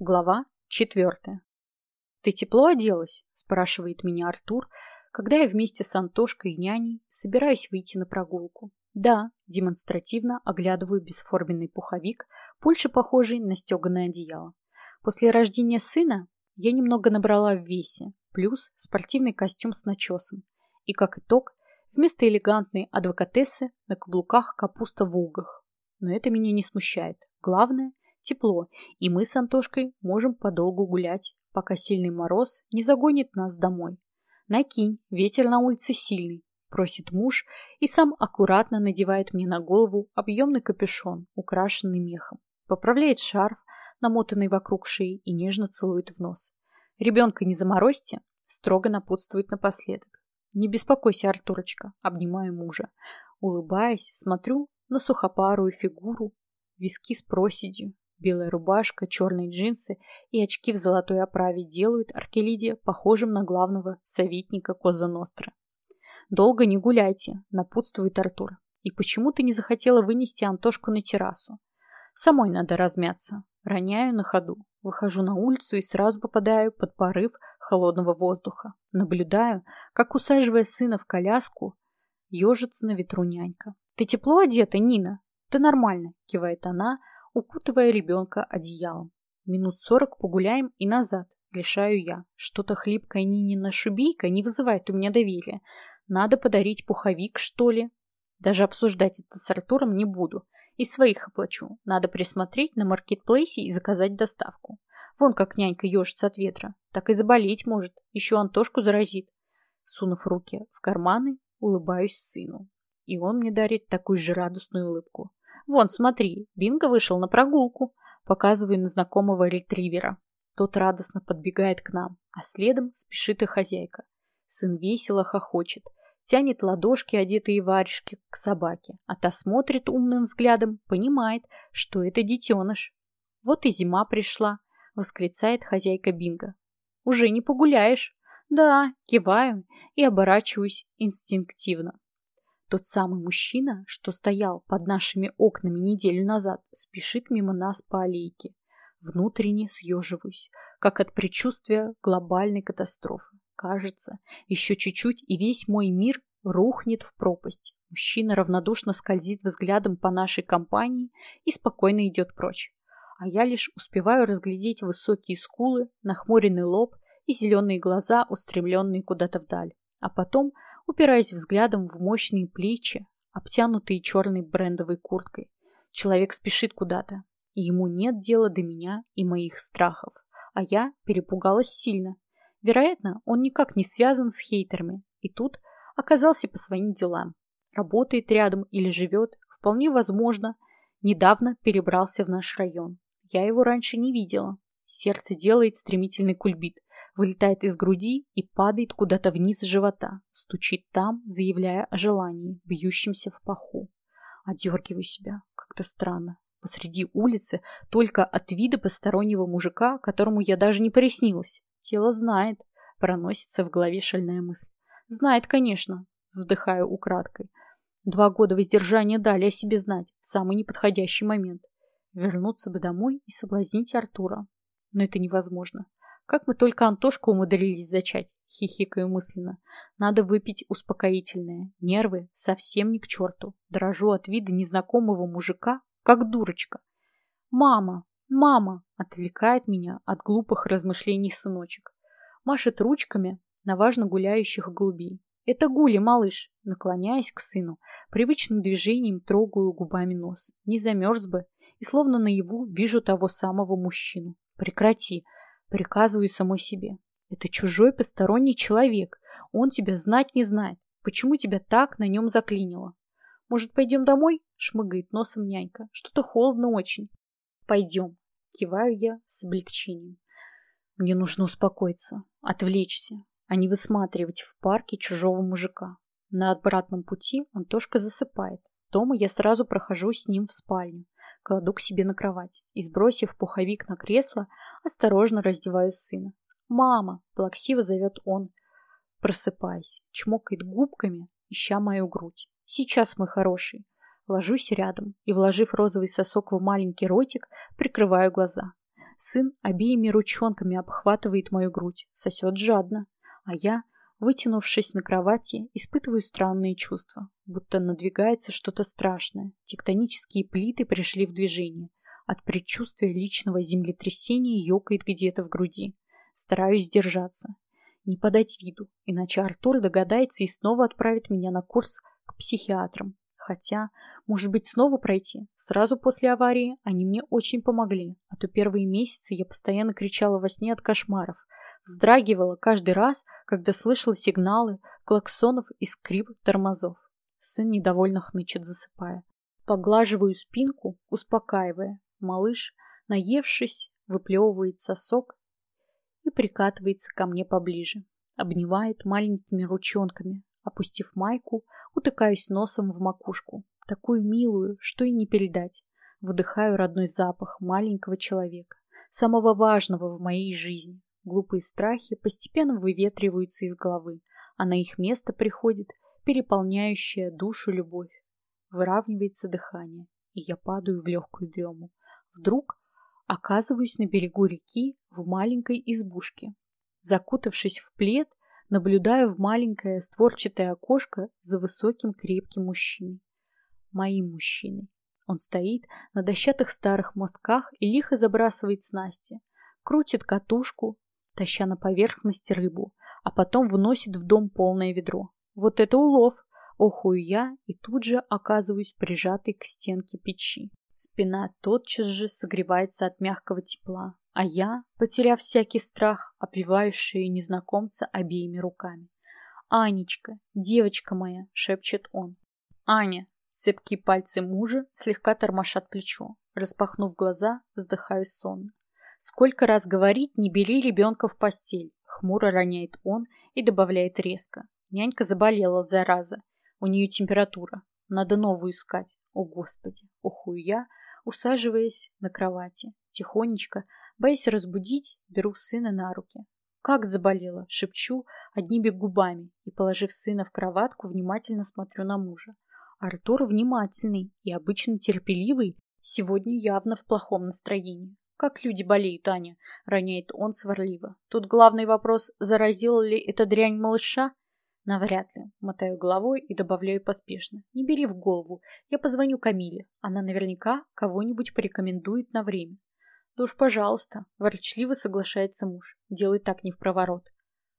Глава четвертая. «Ты тепло оделась?» – спрашивает меня Артур, когда я вместе с Антошкой и няней собираюсь выйти на прогулку. Да, демонстративно оглядываю бесформенный пуховик, больше похожий на стеганое одеяло. После рождения сына я немного набрала в весе, плюс спортивный костюм с начесом. И как итог, вместо элегантной адвокатессы на каблуках капуста в угах. Но это меня не смущает. Главное – тепло, и мы с Антошкой можем подолгу гулять, пока сильный мороз не загонит нас домой. Накинь, ветер на улице сильный, просит муж и сам аккуратно надевает мне на голову объемный капюшон, украшенный мехом. Поправляет шарф, намотанный вокруг шеи, и нежно целует в нос. Ребенка не заморозьте, строго напутствует напоследок. Не беспокойся, Артурочка, обнимаю мужа. Улыбаясь, смотрю на сухопарую фигуру, виски с проседью, белая рубашка, черные джинсы и очки в золотой оправе делают Аркелиде похожим на главного советника Коза Ностра. «Долго не гуляйте», — напутствует Артур. «И почему ты не захотела вынести Антошку на террасу? Самой надо размяться. Роняю на ходу. Выхожу на улицу и сразу попадаю под порыв холодного воздуха. Наблюдаю, как, усаживая сына в коляску, ежится на ветру нянька. «Ты тепло одета, Нина?» «Да нормально», — кивает она, укутывая ребенка одеялом. «Минут сорок погуляем и назад», — решаю я. Что-то хлипкая Нинина шубейка не вызывает у меня доверия. Надо подарить пуховик, что ли? Даже обсуждать это с Артуром не буду. Из своих оплачу. Надо присмотреть на маркетплейсе и заказать доставку. Вон как нянька ежится от ветра. Так и заболеть может. Еще Антошку заразит. Сунув руки в карманы, улыбаюсь сыну. И он мне дарит такую же радостную улыбку. Вон, смотри, Бинго вышел на прогулку. Показываю на знакомого ретривера. Тот радостно подбегает к нам, а следом спешит и хозяйка. Сын весело хохочет, тянет ладошки, одетые варежки, к собаке, а та смотрит умным взглядом, понимает, что это детеныш. Вот и зима пришла, восклицает хозяйка Бинго. Уже не погуляешь? Да, киваю и оборачиваюсь инстинктивно. Тот самый мужчина, что стоял под нашими окнами неделю назад, спешит мимо нас по аллейке. Внутренне съеживаюсь, как от предчувствия глобальной катастрофы. Кажется, еще чуть-чуть, и весь мой мир рухнет в пропасть. Мужчина равнодушно скользит взглядом по нашей компании и спокойно идет прочь. А я лишь успеваю разглядеть высокие скулы, нахмуренный лоб и зеленые глаза, устремленные куда-то вдаль. А потом, упираясь взглядом в мощные плечи, обтянутые черной брендовой курткой, человек спешит куда-то, и ему нет дела до меня и моих страхов. А я перепугалась сильно, Вероятно, он никак не связан с хейтерами, и тут оказался по своим делам. Работает рядом или живет, вполне возможно, недавно перебрался в наш район. Я его раньше не видела. Сердце делает стремительный кульбит, вылетает из груди и падает куда-то вниз живота, стучит там, заявляя о желании, бьющемся в паху. Одергиваю себя, как-то странно. Посреди улицы только от вида постороннего мужика, которому я даже не приснилась. Тело знает. Проносится в голове шальная мысль. Знает, конечно. Вздыхаю украдкой. Два года воздержания дали о себе знать в самый неподходящий момент. Вернуться бы домой и соблазнить Артура. Но это невозможно. Как мы только Антошку умудрились зачать, хихикаю мысленно. Надо выпить успокоительное. Нервы совсем не к черту. Дрожу от вида незнакомого мужика, как дурочка. «Мама! Мама!» Отвлекает меня от глупых размышлений сыночек. Машет ручками на важно гуляющих голубей. Это Гули, малыш. Наклоняясь к сыну, привычным движением трогаю губами нос. Не замерз бы. И словно наяву вижу того самого мужчину. Прекрати. Приказываю самой себе. Это чужой посторонний человек. Он тебя знать не знает. Почему тебя так на нем заклинило? Может, пойдем домой? Шмыгает носом нянька. Что-то холодно очень. Пойдем. Киваю я с облегчением. Мне нужно успокоиться, отвлечься, а не высматривать в парке чужого мужика. На обратном пути Антошка засыпает. Дома я сразу прохожу с ним в спальню, кладу к себе на кровать и, сбросив пуховик на кресло, осторожно раздеваю сына. «Мама!» – плаксиво зовет он, просыпаясь, чмокает губками, ища мою грудь. «Сейчас, мой хороший!» Ложусь рядом и, вложив розовый сосок в маленький ротик, прикрываю глаза. Сын обеими ручонками обхватывает мою грудь, сосет жадно, а я, вытянувшись на кровати, испытываю странные чувства, будто надвигается что-то страшное. Тектонические плиты пришли в движение. От предчувствия личного землетрясения ёкает где-то в груди. Стараюсь сдержаться. Не подать виду, иначе Артур догадается и снова отправит меня на курс к психиатрам. Хотя, может быть, снова пройти. Сразу после аварии они мне очень помогли, а то первые месяцы я постоянно кричала во сне от кошмаров, вздрагивала каждый раз, когда слышала сигналы, клаксонов и скрип тормозов. Сын недовольно хнычет, засыпая. Поглаживаю спинку, успокаивая. Малыш, наевшись, выплевывает сосок и прикатывается ко мне поближе. Обнимает маленькими ручонками, Опустив майку, утыкаюсь носом в макушку. Такую милую, что и не передать. Вдыхаю родной запах маленького человека, самого важного в моей жизни. Глупые страхи постепенно выветриваются из головы, а на их место приходит переполняющая душу любовь. Выравнивается дыхание, и я падаю в легкую дрему. Вдруг оказываюсь на берегу реки в маленькой избушке. Закутавшись в плед, наблюдаю в маленькое створчатое окошко за высоким крепким мужчиной. Моим мужчиной. Он стоит на дощатых старых мостках и лихо забрасывает снасти, крутит катушку, таща на поверхности рыбу, а потом вносит в дом полное ведро. Вот это улов! Охую я и тут же оказываюсь прижатой к стенке печи. Спина тотчас же согревается от мягкого тепла, а я, потеряв всякий страх, обвиваю шею незнакомца обеими руками. «Анечка, девочка моя!» — шепчет он. «Аня!» — цепкие пальцы мужа слегка тормошат плечо. Распахнув глаза, вздыхаю сонно. «Сколько раз говорить, не бери ребенка в постель!» Хмуро роняет он и добавляет резко. Нянька заболела, зараза. У нее температура. Надо новую искать. О, Господи! Ухую я, усаживаясь на кровати. Тихонечко, боясь разбудить, беру сына на руки. «Как заболела?» — шепчу одними губами и, положив сына в кроватку, внимательно смотрю на мужа. Артур внимательный и обычно терпеливый, сегодня явно в плохом настроении. «Как люди болеют, Аня?» — роняет он сварливо. «Тут главный вопрос, заразила ли эта дрянь малыша?» Навряд ли. Мотаю головой и добавляю поспешно. Не бери в голову. Я позвоню Камиле. Она наверняка кого-нибудь порекомендует на время. Да уж, пожалуйста. Ворчливо соглашается муж. Делай так не в проворот.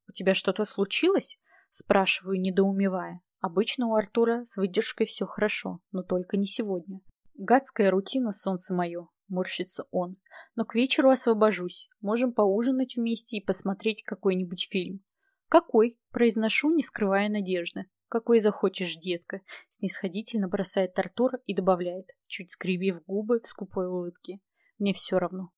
У тебя что-то случилось? Спрашиваю, недоумевая. Обычно у Артура с выдержкой все хорошо, но только не сегодня. Гадская рутина, солнце мое, морщится он. Но к вечеру освобожусь. Можем поужинать вместе и посмотреть какой-нибудь фильм. «Какой?» – произношу, не скрывая надежды. «Какой захочешь, детка», – снисходительно бросает Артур и добавляет, чуть скривив губы в скупой улыбке. «Мне все равно».